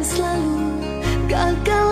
selalu gagal